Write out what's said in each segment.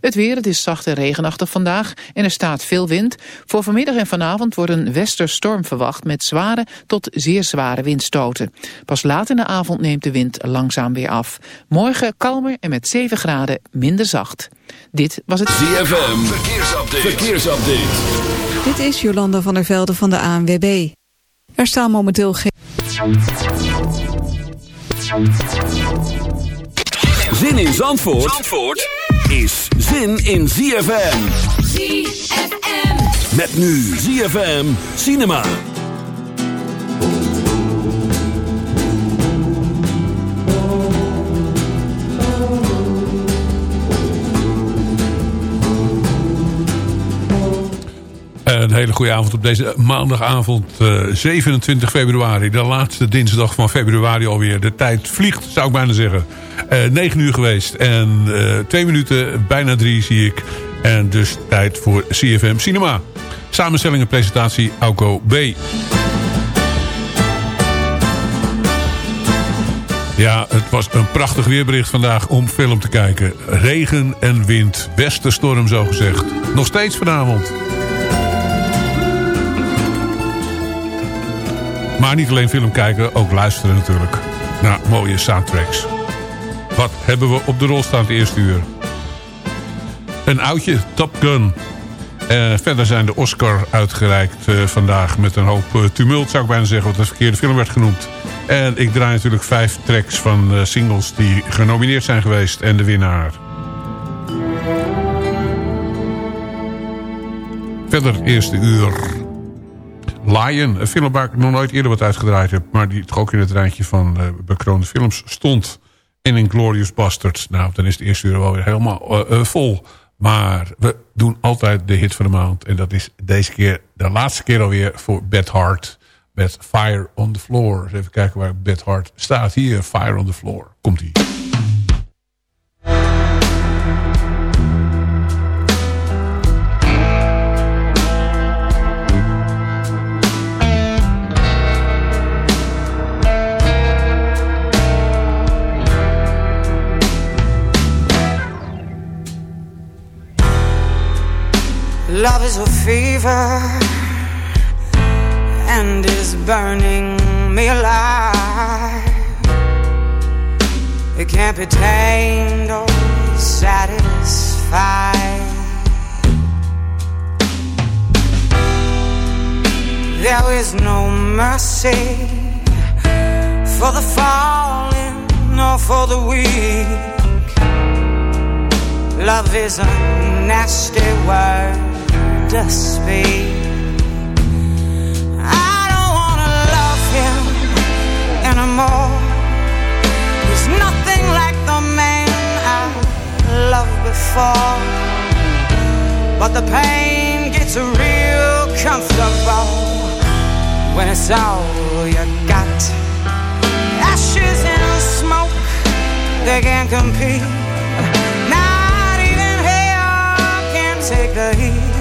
Het weer, het is zacht en regenachtig vandaag en er staat veel wind. Voor vanmiddag en vanavond wordt een westerstorm verwacht met zware tot zeer zware windstoten. Pas laat in de avond neemt de wind langzaam weer af. Morgen kalmer en met 7 graden minder zacht. Dit was het ZFM, verkeersupdate. verkeersupdate. Dit is Jolanda van der Velde van de ANWB. Er staan momenteel geen... Zin in Zandvoort? Zandvoort? Is zin in ZFM. ZFM. Met nu ZFM Cinema. Een hele goede avond op deze maandagavond uh, 27 februari. De laatste dinsdag van februari alweer. De tijd vliegt, zou ik bijna zeggen. Uh, eh, 9 uur geweest en uh, twee minuten, bijna drie zie ik. En dus tijd voor CFM Cinema. Samenstelling en presentatie Auko B. Ja, het was een prachtig weerbericht vandaag om film te kijken. Regen en wind, westerstorm zo gezegd. Nog steeds vanavond. Maar niet alleen film kijken, ook luisteren natuurlijk. Naar mooie soundtracks. Wat hebben we op de rol staan het eerste uur? Een oudje, Top Gun. Uh, verder zijn de Oscar uitgereikt uh, vandaag met een hoop uh, tumult, zou ik bijna zeggen, wat de verkeerde film werd genoemd. En ik draai natuurlijk vijf tracks van singles die genomineerd zijn geweest en de winnaar. Verder eerste uur. Lion, een film waar ik nog nooit eerder wat uitgedraaid heb... maar die toch ook in het rijtje van bekroonde films stond in Inglorious Bastards. Nou, dan is de eerste uur wel weer helemaal uh, uh, vol. Maar we doen altijd de hit van de maand. En dat is deze keer, de laatste keer alweer voor Beth Hart. Met Fire on the Floor. Even kijken waar Beth Hart staat. Hier, Fire on the Floor. Komt-ie. Love is a fever and is burning me alive. It can't be tamed or satisfied. There is no mercy for the fallen nor for the weak. Love is a nasty word dustbin. I don't wanna love him anymore. He's nothing like the man I loved before. But the pain gets real comfortable when it's all you got. Ashes and smoke, they can't compete. Not even hell can take the heat.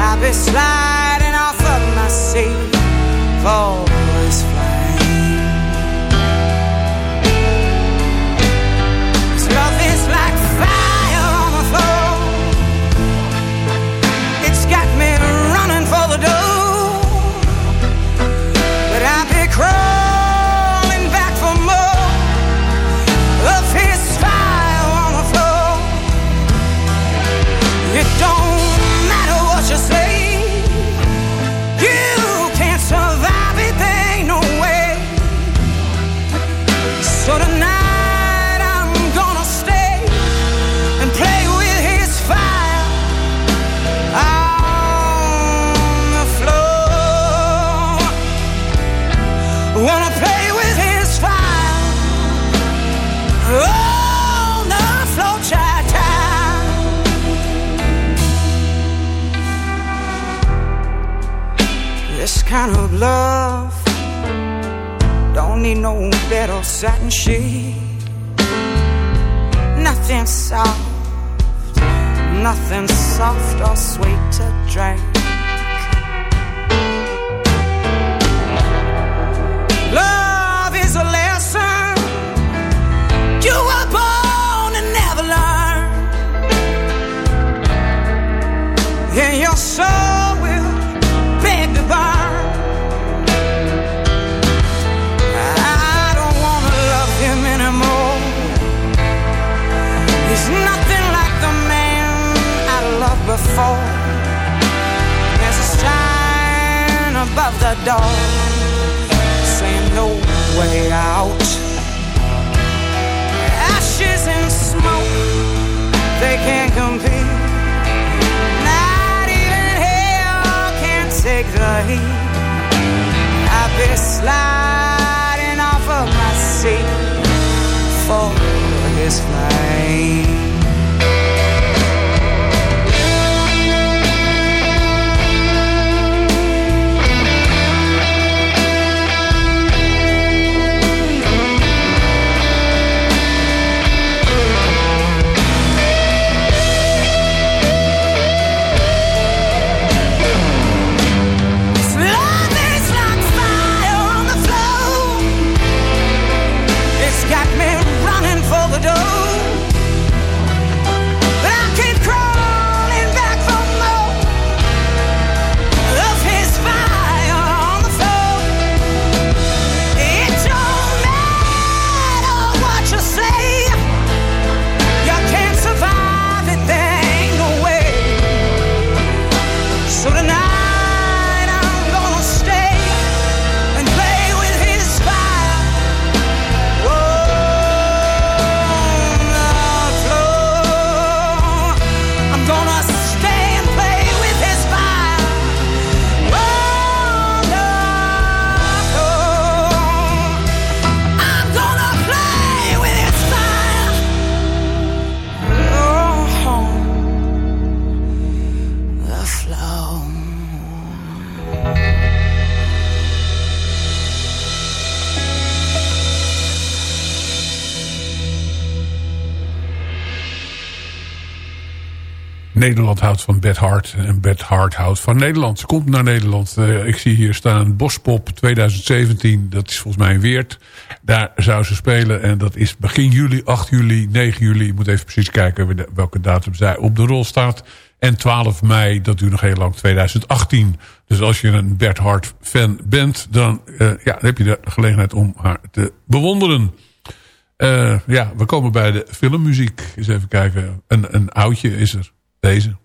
I'll be sliding off of my seat. Voice. Nederland houdt van Beth Hart en Beth Hart houdt van Nederland. Ze komt naar Nederland. Eh, ik zie hier staan Bospop 2017. Dat is volgens mij een Weert. Daar zou ze spelen en dat is begin juli, 8 juli, 9 juli. Je moet even precies kijken welke datum zij op de rol staat. En 12 mei, dat duurt nog heel lang, 2018. Dus als je een Bert Hart fan bent, dan, eh, ja, heb je de gelegenheid om haar te bewonderen. Eh, ja, we komen bij de filmmuziek. Eens even kijken. Een, een oudje is er. Deze.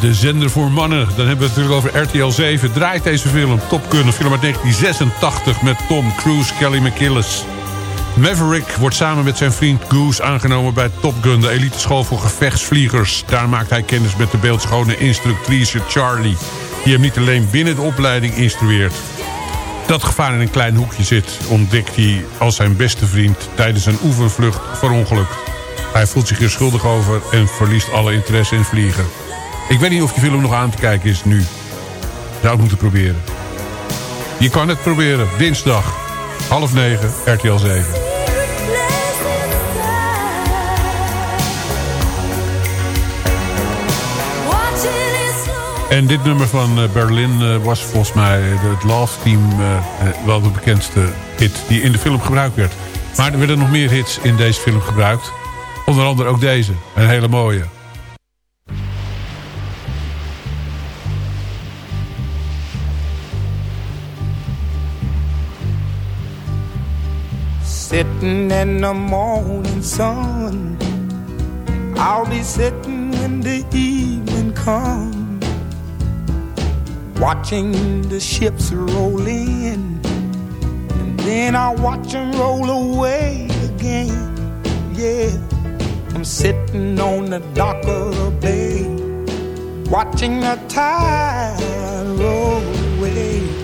De zender voor mannen. Dan hebben we het natuurlijk over RTL 7. Draait deze film, Top Gun, film uit 1986... met Tom Cruise, Kelly McGillis. Maverick wordt samen met zijn vriend Goose aangenomen bij Top Gun... de eliteschool voor gevechtsvliegers. Daar maakt hij kennis met de beeldschone instructrice Charlie... die hem niet alleen binnen de opleiding instrueert. Dat gevaar in een klein hoekje zit... ontdekt hij als zijn beste vriend tijdens een oefenvlucht verongelukt. Hij voelt zich er schuldig over en verliest alle interesse in vliegen. Ik weet niet of die film nog aan te kijken is nu. Zou het moeten proberen. Je kan het proberen. Dinsdag, half negen, RTL 7. En dit nummer van eh, Berlin eh, was volgens mij het Love Team eh, wel de bekendste hit die in de film gebruikt werd. Maar er werden nog meer hits in deze film gebruikt. Onder andere ook deze, een hele mooie. Sitting in the morning sun. I'll be sitting when the evening comes. Watching the ships roll in. And then I'll watch them roll away again. Yeah. I'm sitting on the dock of the bay. Watching the tide roll away.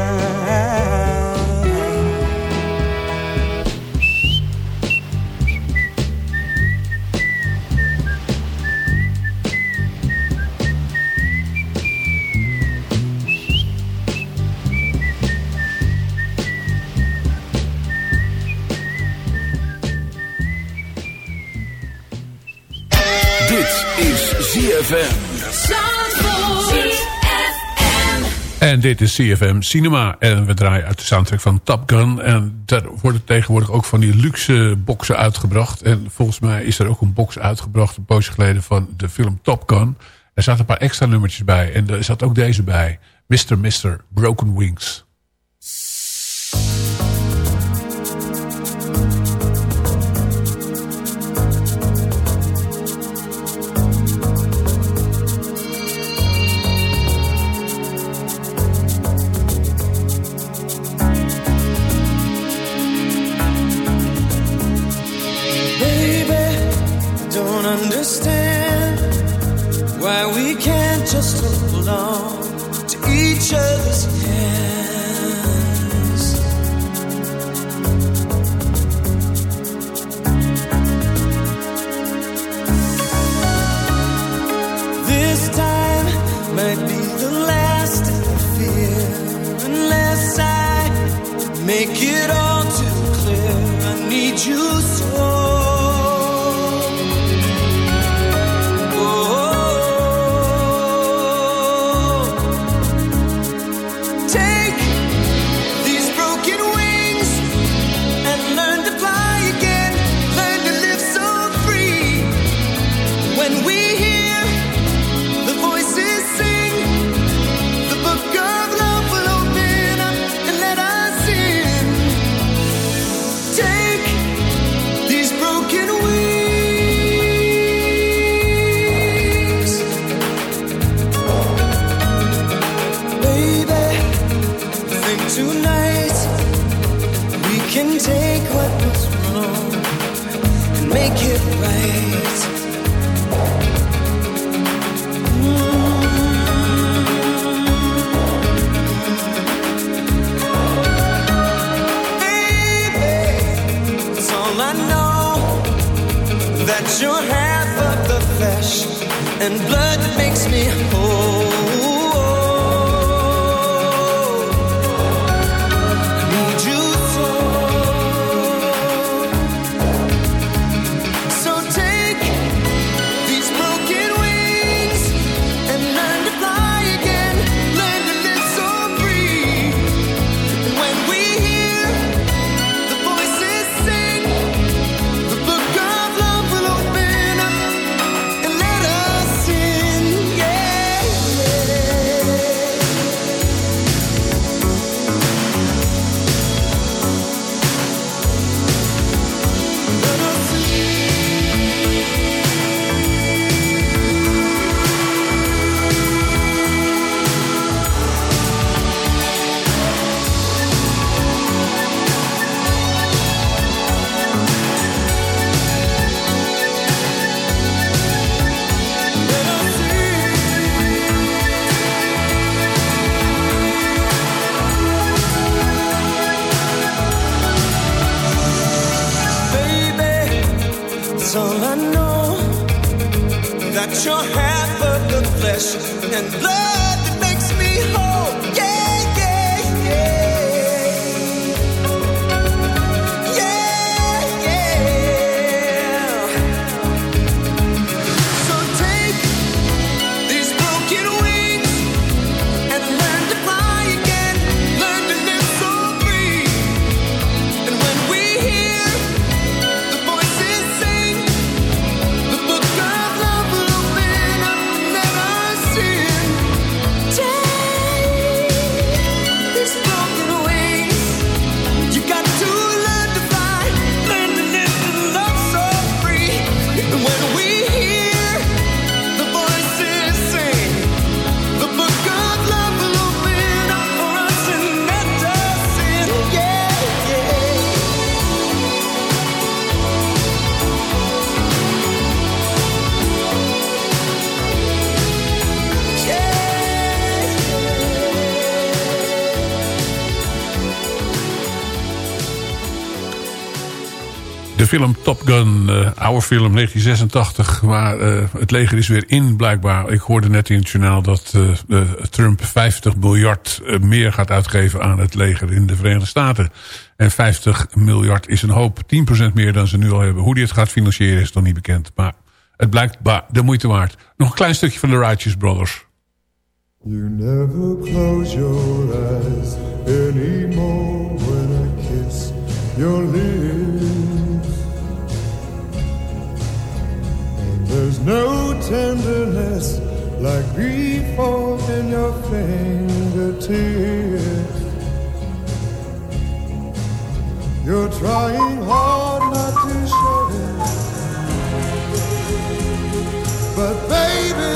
ZFM. En dit is CFM Cinema. En we draaien uit de soundtrack van Top Gun. En daar worden tegenwoordig ook van die luxe boxen uitgebracht. En volgens mij is er ook een box uitgebracht een poosje geleden van de film Top Gun. Er zaten een paar extra nummertjes bij. En er zat ook deze bij. Mr. Mr. Broken Wings. Make it all too clear. I need you so. your half of the flesh and blood that makes me whole. Film Top Gun, eh, oude film 1986, maar eh, het leger is weer in blijkbaar. Ik hoorde net in het journaal dat eh, Trump 50 miljard meer gaat uitgeven aan het leger in de Verenigde Staten. En 50 miljard is een hoop, 10% meer dan ze nu al hebben. Hoe die het gaat financieren is nog niet bekend, maar het blijkt de moeite waard. Nog een klein stukje van de Righteous Brothers. You never close your eyes anymore when I kiss your lips. No tenderness like grief in your fingertips. You're trying hard not to show it. But baby,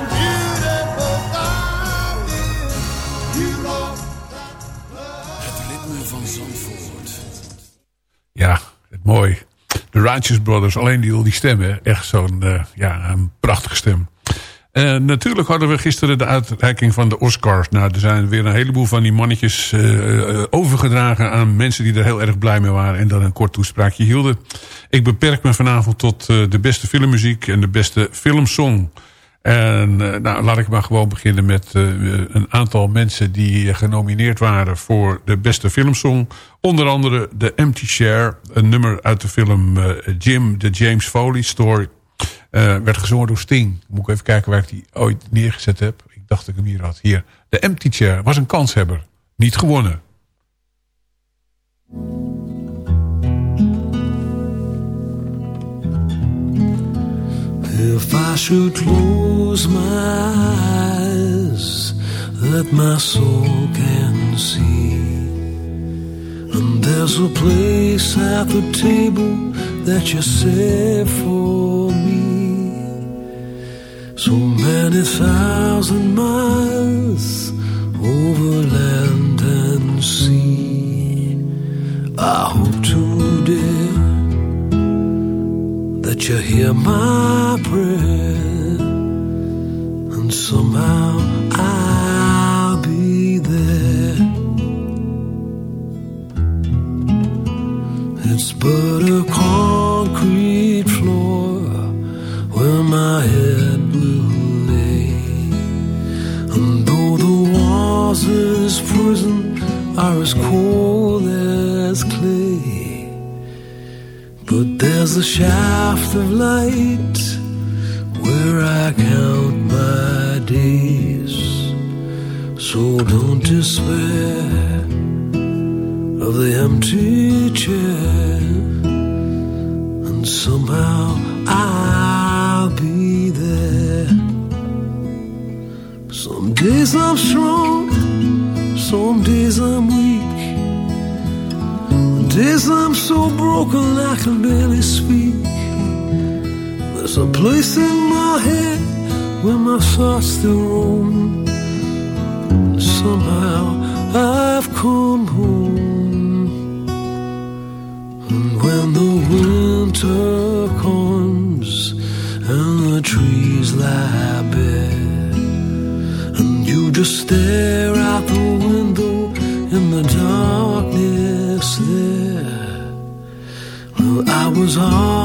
mooi. De Righteous Brothers, alleen die, die stemmen. Echt zo'n eh, ja, een prachtige stem. Eh, natuurlijk hadden we gisteren de uitreiking van de Oscars. Nou, er zijn weer een heleboel van die mannetjes eh, overgedragen aan mensen die er heel erg blij mee waren. En dan een kort toespraakje hielden. Ik beperk me vanavond tot de beste filmmuziek en de beste filmsong. En eh, nou, laat ik maar gewoon beginnen met eh, een aantal mensen die eh, genomineerd waren voor de beste filmsong. Onder andere The Empty Chair, een nummer uit de film eh, Jim, The James Foley Story. Eh, werd gezongen door Sting. Moet ik even kijken waar ik die ooit neergezet heb. Ik dacht ik hem hier had. Hier, de Empty Chair was een kanshebber. Niet gewonnen. If I should close my eyes, that my soul can see. And there's a place at the table that you set for me. So many thousand miles over land and sea. I hope today that you hear my prayer, and somehow I'll be there. It's but a concrete floor where my head will lay, and though the walls of this prison are as cold as clay. But there's a shaft of light where I count my days. So don't despair of the empty chair. And somehow I'll be there. Some days I'm strong, some days I'm weak. Days I'm so broken I can barely speak. There's a place in my head where my thoughts still roam. Somehow I've come home. And when the winter comes and the trees lie bare, and you just stare 走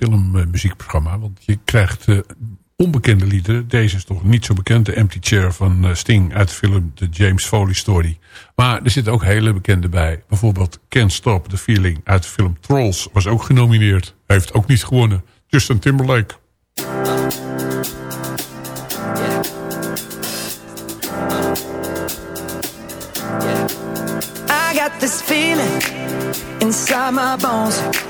filmmuziekprogramma. Want je krijgt eh, onbekende liederen. Deze is toch niet zo bekend. De Empty Chair van eh, Sting uit de film The James Foley Story. Maar er zitten ook hele bekende bij. Bijvoorbeeld Can't Stop the Feeling uit de film Trolls. Was ook genomineerd. Heeft ook niet gewonnen. Justin Timberlake. I got this feeling inside my bones.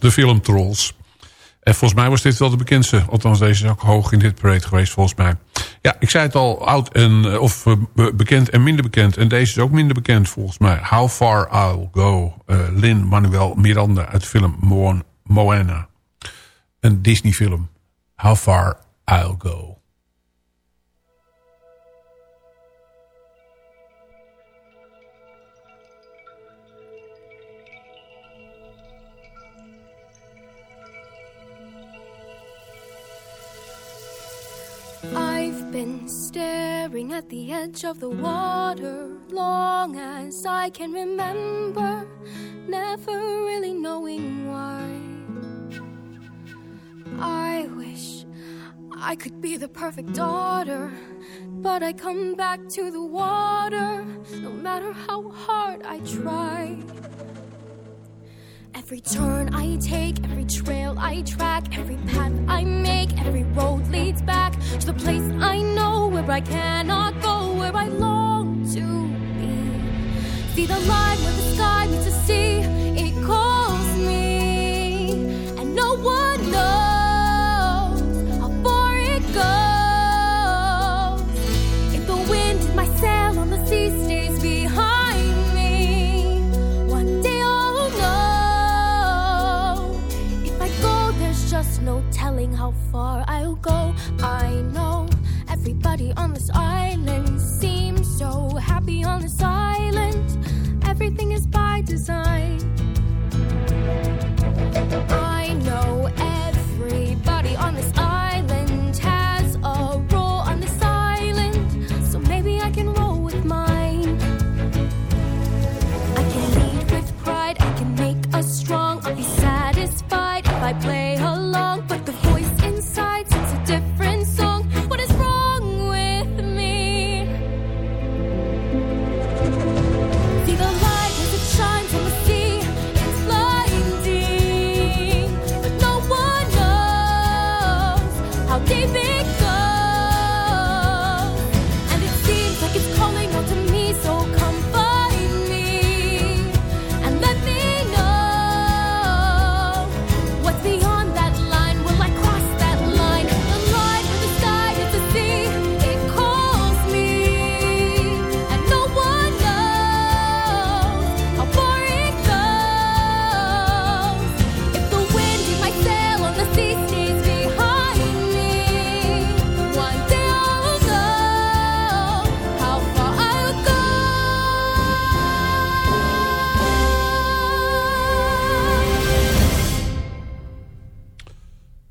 de film Trolls. En volgens mij was dit wel de bekendste. Althans, deze is ook hoog in dit parade geweest, volgens mij. Ja, ik zei het al, oud en, eh, of eh, bekend en minder bekend. En deze is ook minder bekend, volgens mij. How Far I'll Go, eh, uh, Lin-Manuel Miranda uit de film Moana. Een Disney-film. How Far I'll Go. been staring at the edge of the water long as I can remember, never really knowing why. I wish I could be the perfect daughter, but I come back to the water no matter how hard I try. Every turn I take, every trail I track, every path I make, every road leads back to the place I know where I cannot go, where I long to be. See the line where the sky meets the sea. party on this island. seems so happy on this island. Everything is by design. I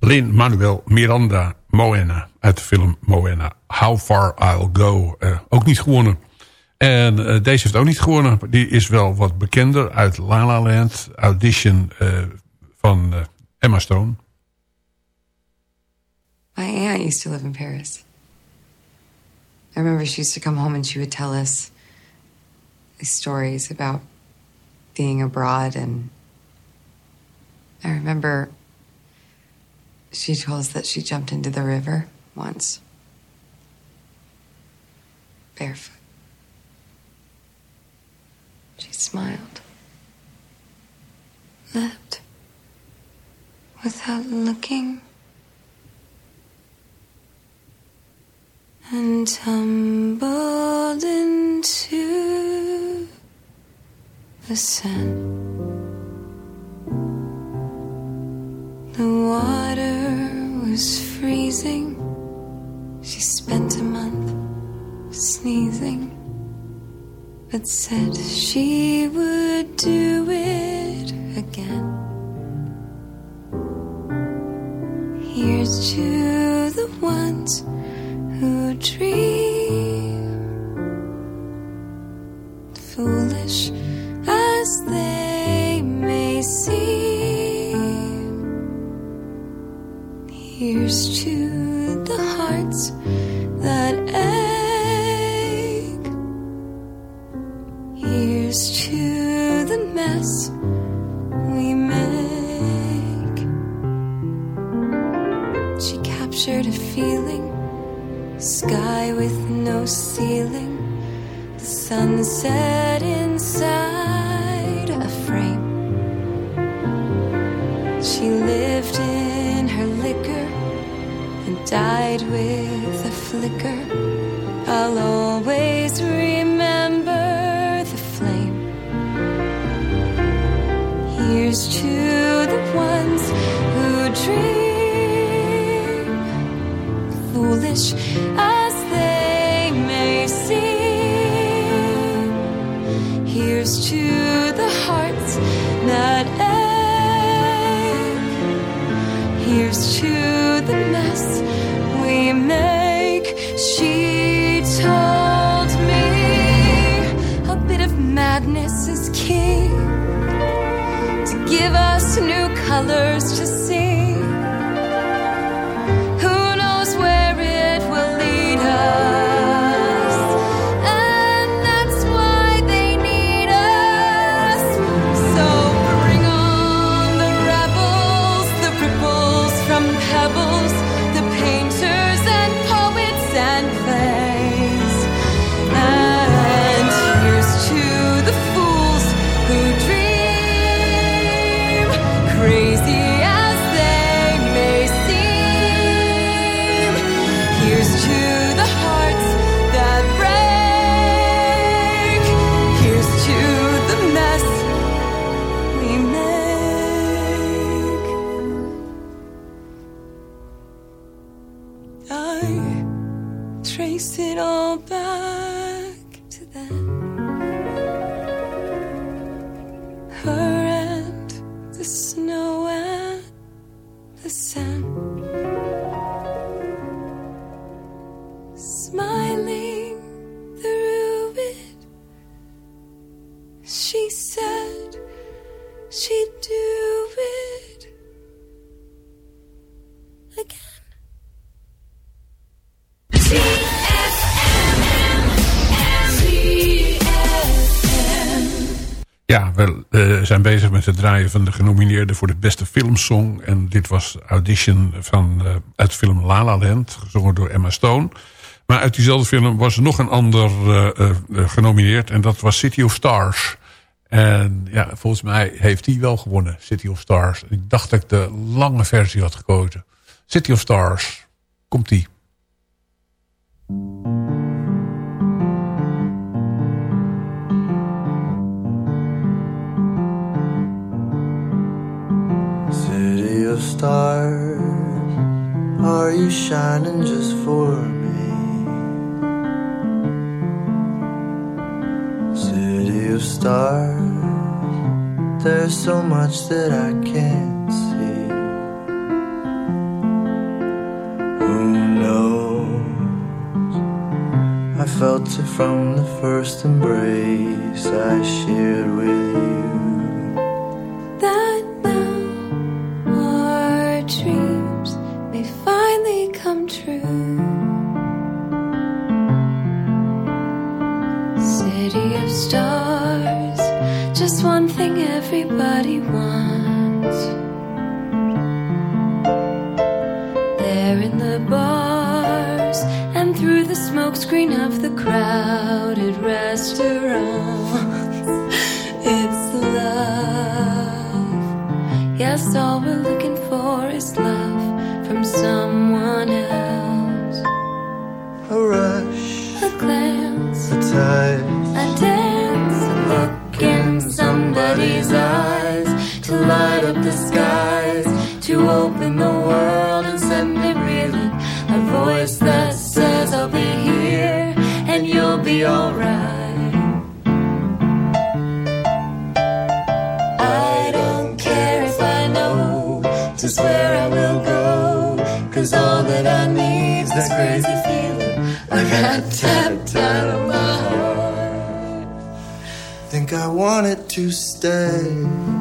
Lin-Manuel Miranda Moena uit de film Moena. How Far I'll Go. Uh, ook niet gewonnen. En uh, deze heeft ook niet gewonnen. Die is wel wat bekender uit La La Land. Audition uh, van Emma Stone. My aunt used to live in Paris. I remember she used to come home and she would tell us stories about being abroad and I remember she told us that she jumped into the river once. Barefoot. She smiled. Leapt. Without looking. And tumbled into the sand. Was freezing. She spent a month sneezing, but said she would do it again. Here's to the ones who dream, draaien van de genomineerden voor de beste filmsong. En dit was Audition van, uh, uit film La La Land, gezongen door Emma Stone. Maar uit diezelfde film was nog een ander uh, genomineerd. En dat was City of Stars. En ja, volgens mij heeft die wel gewonnen, City of Stars. Ik dacht dat ik de lange versie had gekozen. City of Stars, komt-ie. City stars? Are you shining just for me? City of stars, there's so much that I can't see. Who knows? I felt it from the first embrace I shared with you. Think I wanted to stay.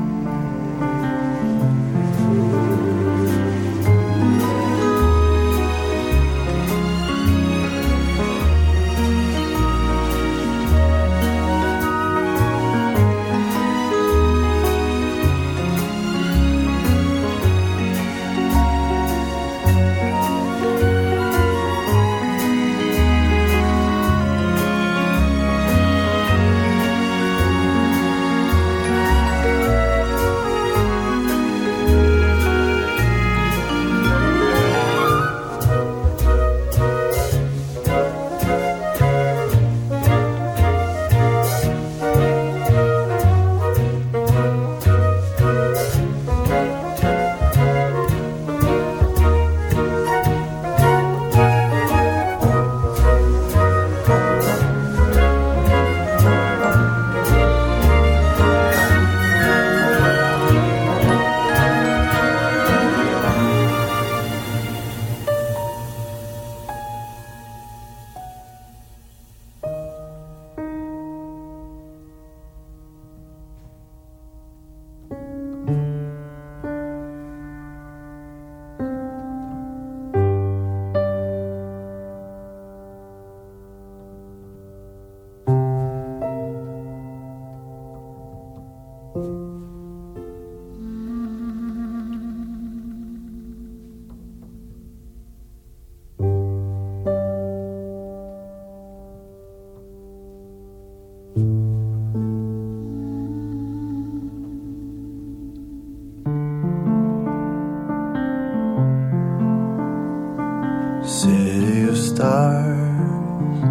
City of stars,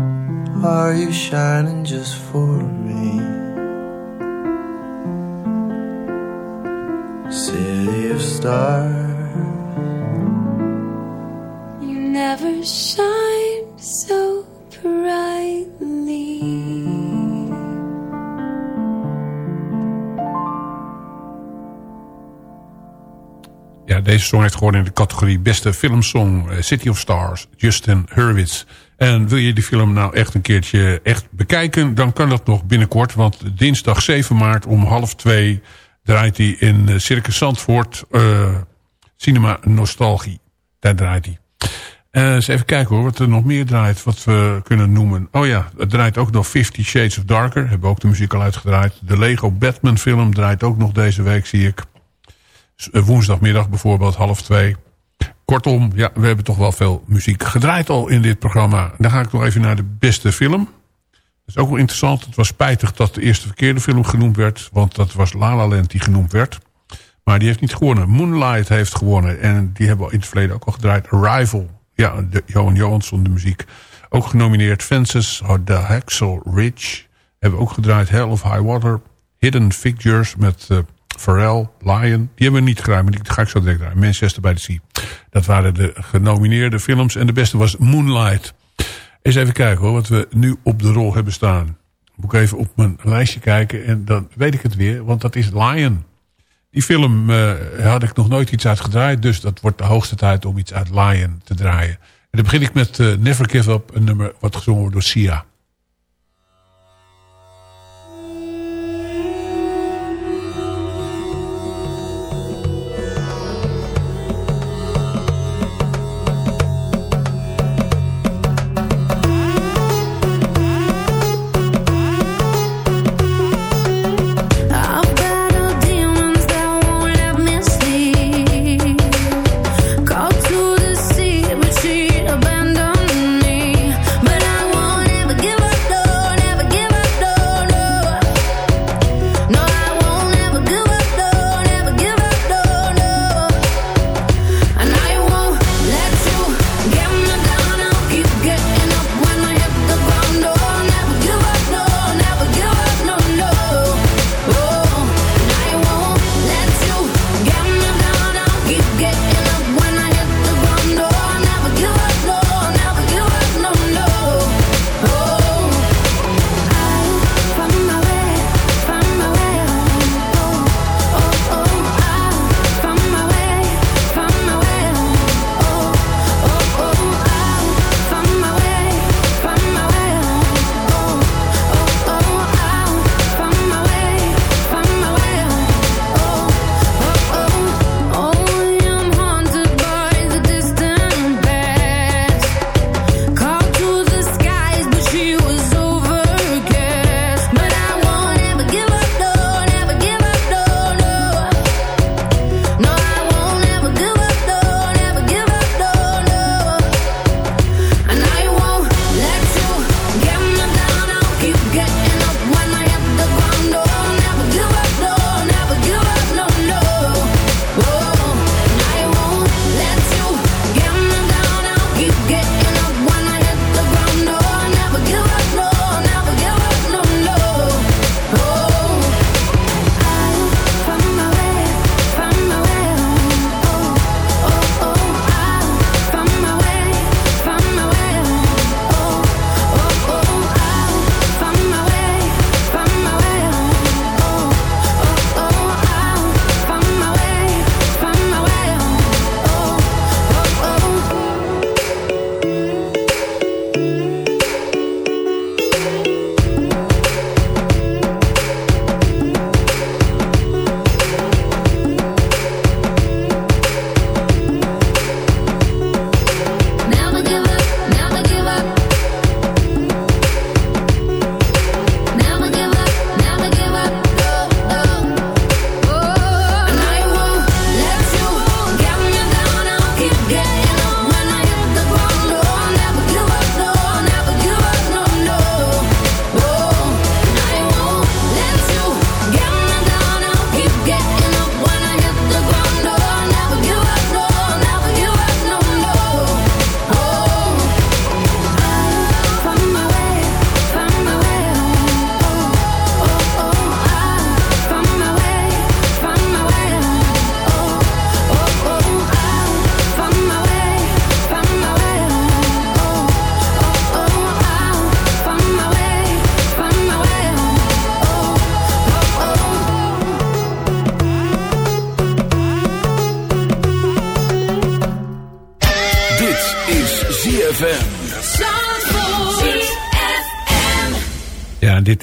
are you shining just for me? City of stars, You never shine deze song heeft gewonnen in de categorie beste filmsong eh, City of Stars, Justin Hurwitz. En wil je die film nou echt een keertje echt bekijken, dan kan dat nog binnenkort. Want dinsdag 7 maart om half twee draait hij in eh, Circus Zandvoort eh, Cinema Nostalgie. Daar draait hij. Eh, eens even kijken hoor, wat er nog meer draait, wat we kunnen noemen. Oh ja, het draait ook nog Fifty Shades of Darker. Hebben we ook de muziek al uitgedraaid. De Lego Batman film draait ook nog deze week, zie ik. Eh, Woensdagmiddag bijvoorbeeld, half twee. Kortom, ja, we hebben toch wel veel muziek gedraaid al in dit programma. Dan ga ik nog even naar de beste film. Dat is ook wel interessant. Het was spijtig dat de eerste verkeerde film genoemd werd. Want dat was La La Land die genoemd werd. Maar die heeft niet gewonnen. Moonlight heeft gewonnen. En die hebben we in het verleden ook al gedraaid. Arrival. Ja, de Johan Johansson de muziek. Ook genomineerd Fences, The Hacksaw Ridge. Hebben we ook gedraaid Hell of High Water. Hidden Figures met eh, Pharrell, Lion. Die hebben we niet gedraaid, maar die ga ik zo direct draaien. Manchester by the Sea. Dat waren de genomineerde films. En de beste was Moonlight. Eens even kijken hoor, wat we nu op de rol hebben staan. Moet ik even op mijn lijstje kijken en dan weet ik het weer. Want dat is Lion. Die film eh, had ik nog nooit iets uit gedraaid. Dus dat wordt de hoogste tijd om iets uit Lion te draaien. En dan begin ik met eh, Never Give Up. Een nummer wat gezongen wordt door Sia.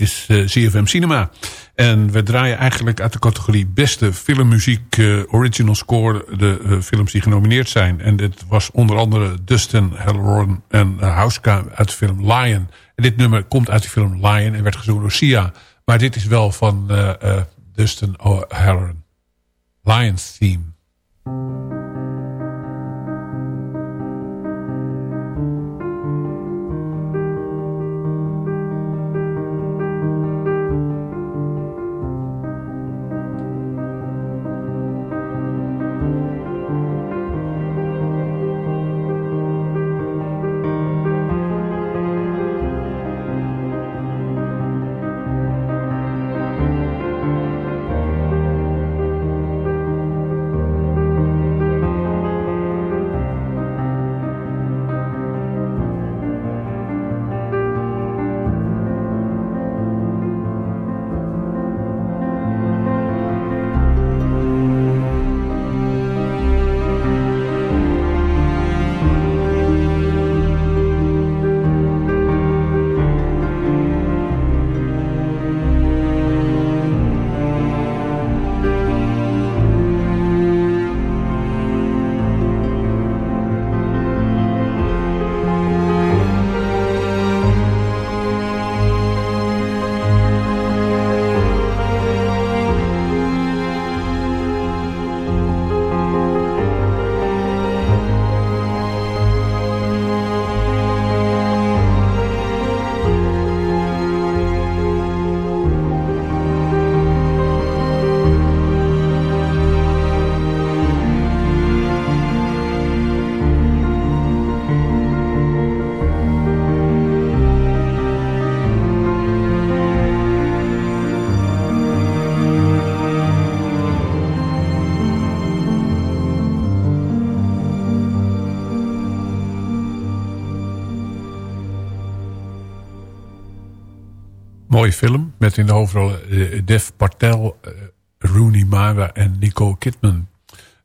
Is eh CFM Cinema. En we draaien eigenlijk uit de categorie beste filmmuziek eh, original score de eh, films die genomineerd zijn. En dit was onder andere Dustin Halloran en Hauska uit de film Lion. En dit nummer komt uit de film Lion en werd gezongen door Sia. Maar dit is wel van Dustin Halloran. Lion's Theme. Mooie film met in de hoofdrollen eh, Dev Patel, eh, Rooney Mara en Nicole Kidman.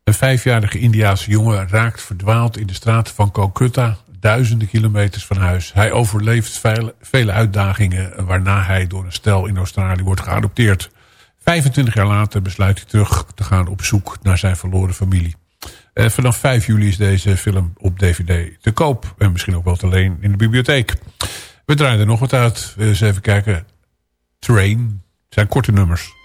Een vijfjarige Indiaanse jongen raakt verdwaald in de straten van Calcutta, duizenden kilometers van huis. Hij overleeft vele, vele uitdagingen waarna hij door een stel in Australië wordt geadopteerd. 25 jaar later besluit hij terug te gaan op zoek naar zijn verloren familie. Eh, vanaf 5 juli is deze film op DVD te koop. En misschien ook wel te leen in de bibliotheek. We draaien er nog wat uit. Eens even kijken. Train. Zijn korte nummers.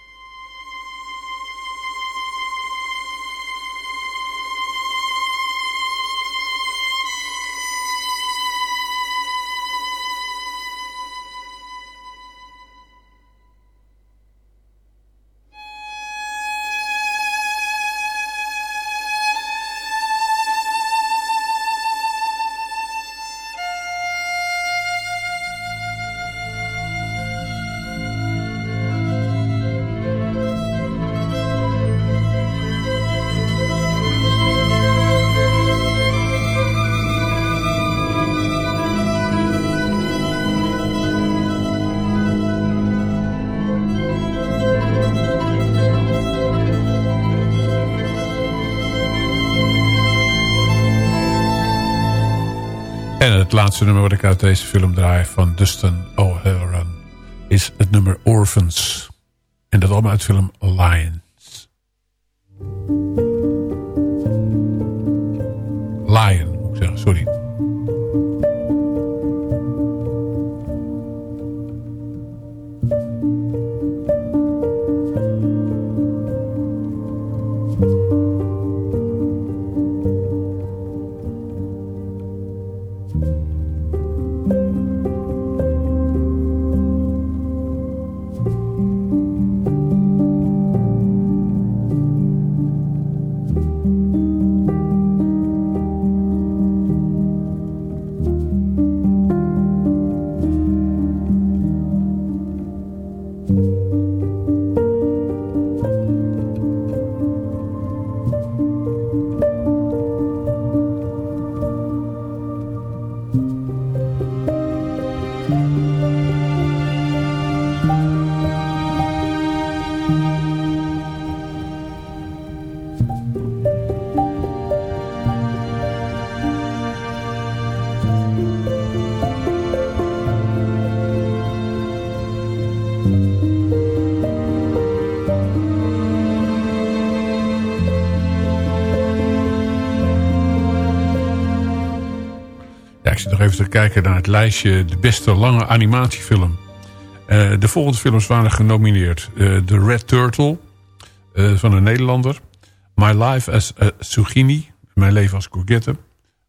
Dustin O'Halloran is het nummer Orphans. En dat allemaal uit film Lions. Lion, moet ik zeggen, sorry. Kijken naar het lijstje... de beste lange animatiefilm. Eh, de volgende films waren genomineerd. Uh, The Red Turtle uh, van een Nederlander. My Life as a Zucchini. Mijn leven als courgette.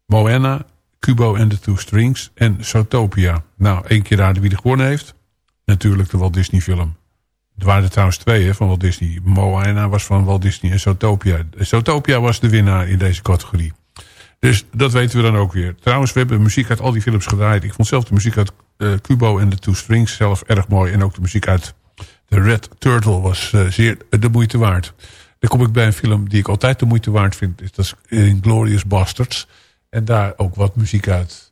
Moana. Kubo and the Two Strings. En Zootopia. Nou, één keer raden wie er gewonnen heeft. Natuurlijk de Walt Disney film. Er waren trouwens twee hè, van Walt Disney. Moana was van Walt Disney en Zootopia. Zootopia was de winnaar in deze categorie. Dus dat weten we dan ook weer. Trouwens, we hebben muziek uit al die films gedraaid. Ik vond zelf de muziek uit uh, en de Two Strings zelf erg mooi. En ook de muziek uit The Red Turtle was uh, zeer de moeite waard. Dan kom ik bij een film die ik altijd de moeite waard vind. Dat is Inglourious Bastards. En daar ook wat muziek uit.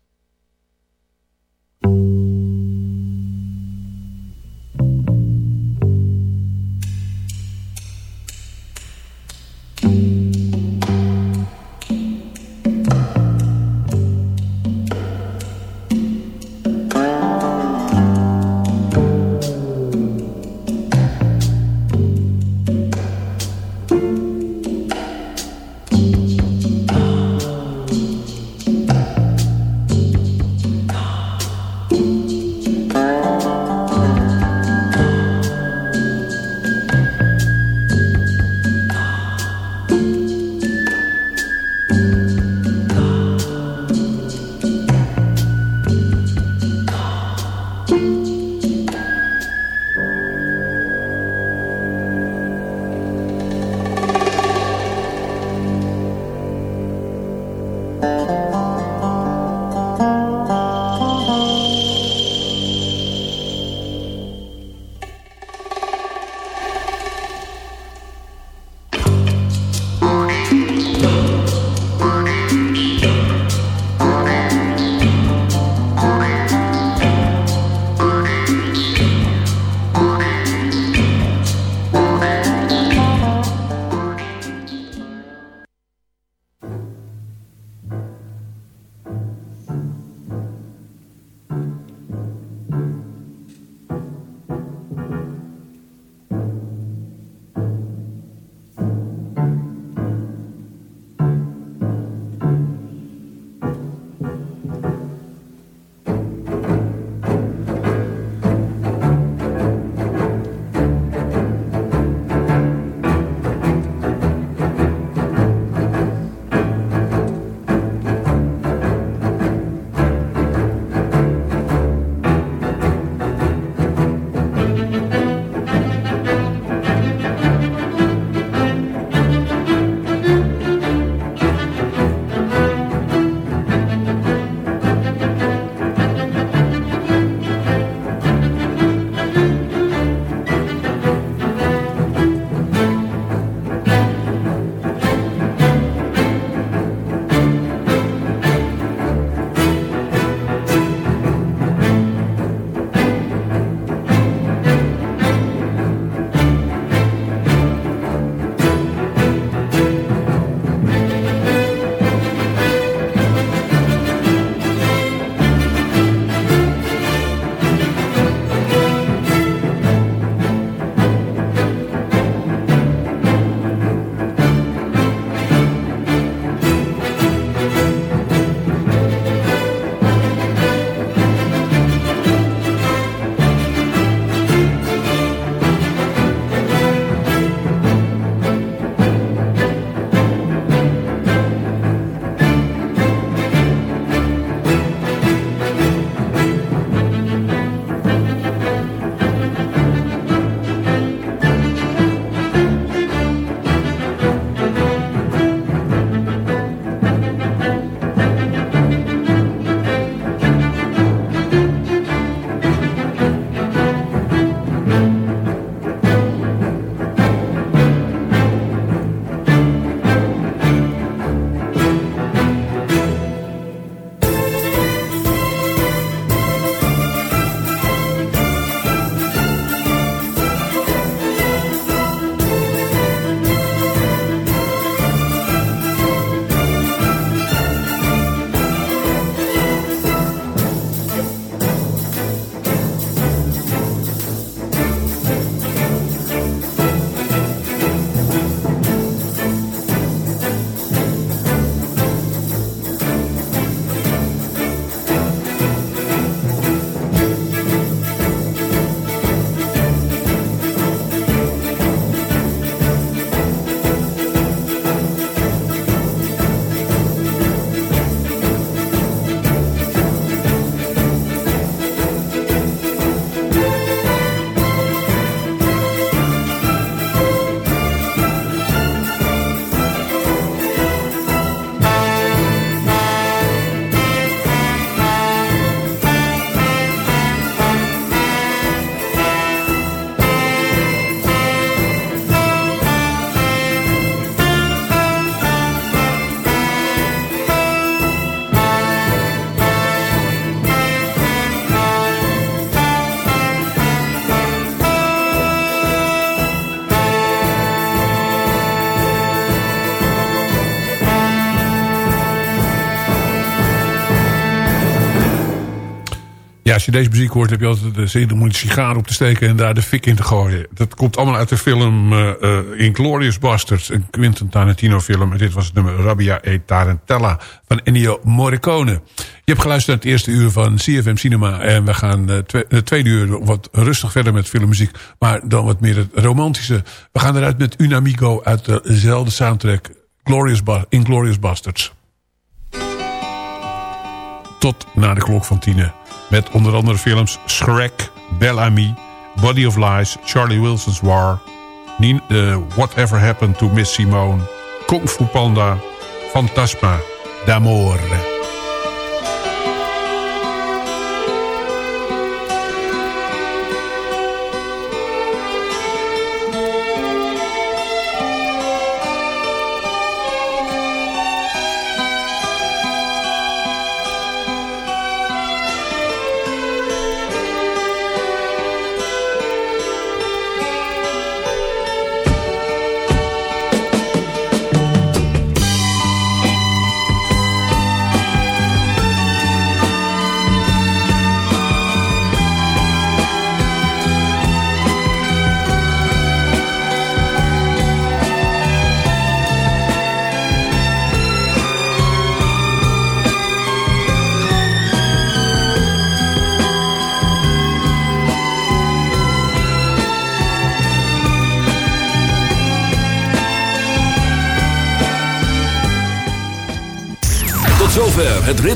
Als je deze muziek hoort, heb je altijd de zin om een sigaar op te steken en daar de fik in te gooien. Dat komt allemaal uit de film uh, uh, Inglourious Basterds, een Quentin Tarantino film. En dit was het nummer Rabia e Tarantella van Ennio Morricone. Je hebt geluisterd naar het eerste uur van CFM Cinema. En we gaan uh, twe de tweede uur wat rustig verder met filmmuziek. Maar dan wat meer het romantische. We gaan eruit met Unamigo uit dezelfde soundtrack Glorious ba Inglorious Bastards. Tot na de klok van tienen. Met onder andere films Shrek, Bellamy, Body of Lies, Charlie Wilson's War... Nien, uh, Whatever Happened to Miss Simone... Kung Fu Panda, Fantasma, D'Amore...